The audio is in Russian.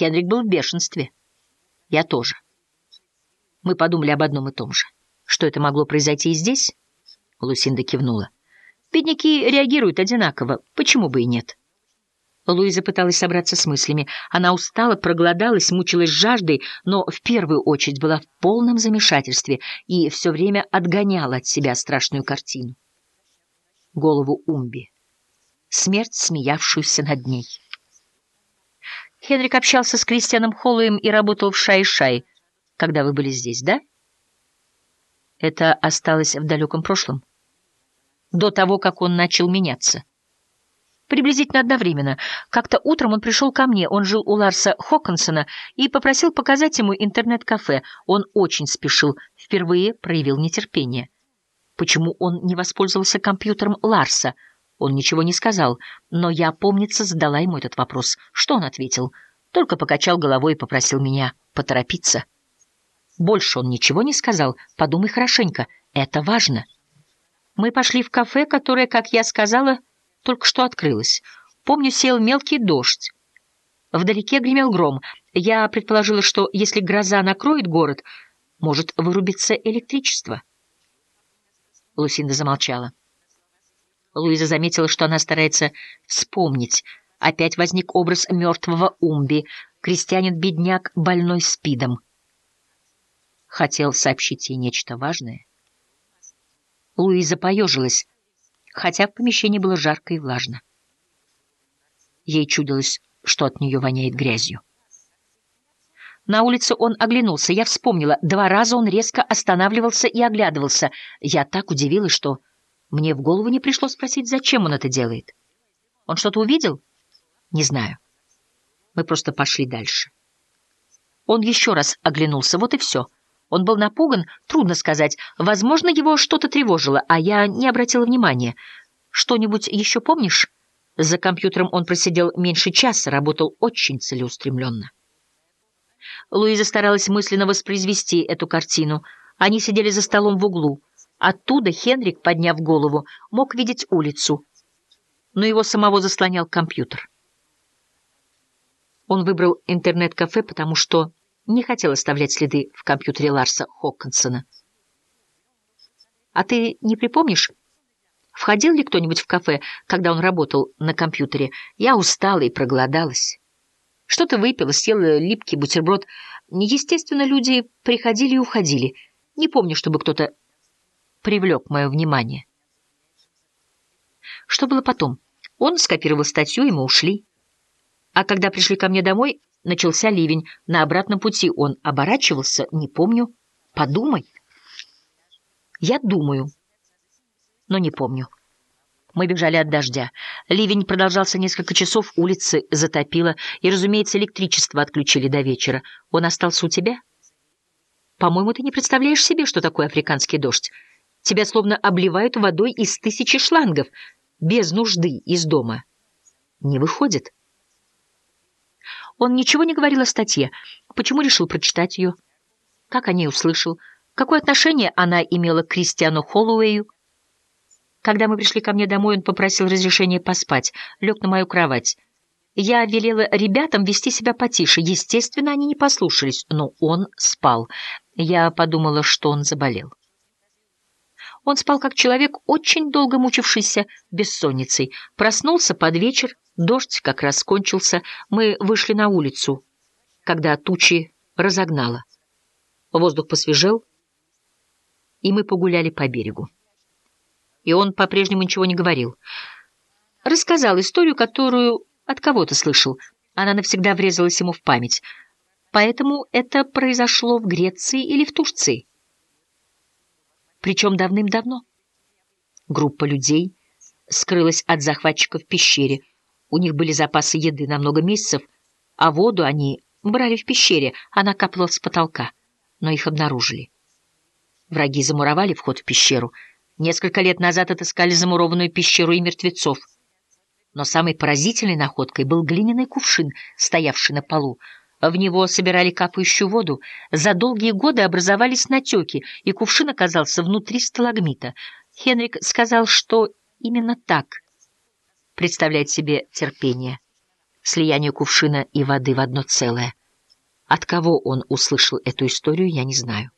Хенрик был в бешенстве. Я тоже. Мы подумали об одном и том же. Что это могло произойти и здесь? Лусинда кивнула. Бедняки реагируют одинаково. Почему бы и нет? Луиза пыталась собраться с мыслями. Она устала, проголодалась, мучилась жаждой, но в первую очередь была в полном замешательстве и все время отгоняла от себя страшную картину. Голову Умби. Смерть, смеявшуюся над ней. Хенрик общался с Кристианом Холлоем и работал в Шай-Шай, когда вы были здесь, да? Это осталось в далеком прошлом. До того, как он начал меняться. Приблизительно одновременно. Как-то утром он пришел ко мне, он жил у Ларса Хоккинсона, и попросил показать ему интернет-кафе. Он очень спешил, впервые проявил нетерпение. Почему он не воспользовался компьютером Ларса? Он ничего не сказал, но я, помнится, задала ему этот вопрос. Что он ответил? Только покачал головой и попросил меня поторопиться. Больше он ничего не сказал. Подумай хорошенько, это важно. Мы пошли в кафе, которое, как я сказала, только что открылась. Помню, сел мелкий дождь. Вдалеке гремел гром. Я предположила, что если гроза накроет город, может вырубиться электричество. Лусинда замолчала. Луиза заметила, что она старается вспомнить. Опять возник образ мертвого Умби, крестьянин-бедняк, больной спидом. Хотел сообщить ей нечто важное. Луиза поежилась хотя в помещении было жарко и влажно. Ей чудилось, что от нее воняет грязью. На улице он оглянулся. Я вспомнила. Два раза он резко останавливался и оглядывался. Я так удивилась, что мне в голову не пришло спросить, зачем он это делает. Он что-то увидел? Не знаю. Мы просто пошли дальше. Он еще раз оглянулся. Вот и все. Он был напуган, трудно сказать. Возможно, его что-то тревожило, а я не обратила внимания. Что-нибудь еще помнишь? За компьютером он просидел меньше часа, работал очень целеустремленно. Луиза старалась мысленно воспроизвести эту картину. Они сидели за столом в углу. Оттуда Хенрик, подняв голову, мог видеть улицу, но его самого заслонял компьютер. Он выбрал интернет-кафе, потому что не хотел оставлять следы в компьютере Ларса Хоккинсона. «А ты не припомнишь, входил ли кто-нибудь в кафе, когда он работал на компьютере? Я устала и проголодалась. Что-то выпила, съела липкий бутерброд. Естественно, люди приходили и уходили. Не помню, чтобы кто-то привлек мое внимание. Что было потом? Он скопировал статью, и мы ушли. А когда пришли ко мне домой, Начался ливень. На обратном пути он оборачивался, не помню. Подумай. Я думаю, но не помню. Мы бежали от дождя. Ливень продолжался несколько часов, улицы затопило, и, разумеется, электричество отключили до вечера. Он остался у тебя? По-моему, ты не представляешь себе, что такое африканский дождь. Тебя словно обливают водой из тысячи шлангов, без нужды из дома. Не выходит. Он ничего не говорил о статье. Почему решил прочитать ее? Как о ней услышал? Какое отношение она имела к Кристиану Холлоуэю? Когда мы пришли ко мне домой, он попросил разрешения поспать, лег на мою кровать. Я велела ребятам вести себя потише. Естественно, они не послушались, но он спал. Я подумала, что он заболел. Он спал как человек, очень долго мучившийся бессонницей. Проснулся под вечер, дождь как раз кончился. Мы вышли на улицу, когда тучи разогнало. Воздух посвежел, и мы погуляли по берегу. И он по-прежнему ничего не говорил. Рассказал историю, которую от кого-то слышал. Она навсегда врезалась ему в память. Поэтому это произошло в Греции или в Турции причем давным-давно. Группа людей скрылась от захватчиков в пещере. У них были запасы еды на много месяцев, а воду они брали в пещере, она капала с потолка, но их обнаружили. Враги замуровали вход в пещеру. Несколько лет назад отыскали замурованную пещеру и мертвецов. Но самой поразительной находкой был глиняный кувшин, стоявший на полу. В него собирали капающую воду. За долгие годы образовались натеки, и кувшин оказался внутри сталагмита. Хенрик сказал, что именно так представляет себе терпение. слияние кувшина и воды в одно целое. От кого он услышал эту историю, я не знаю.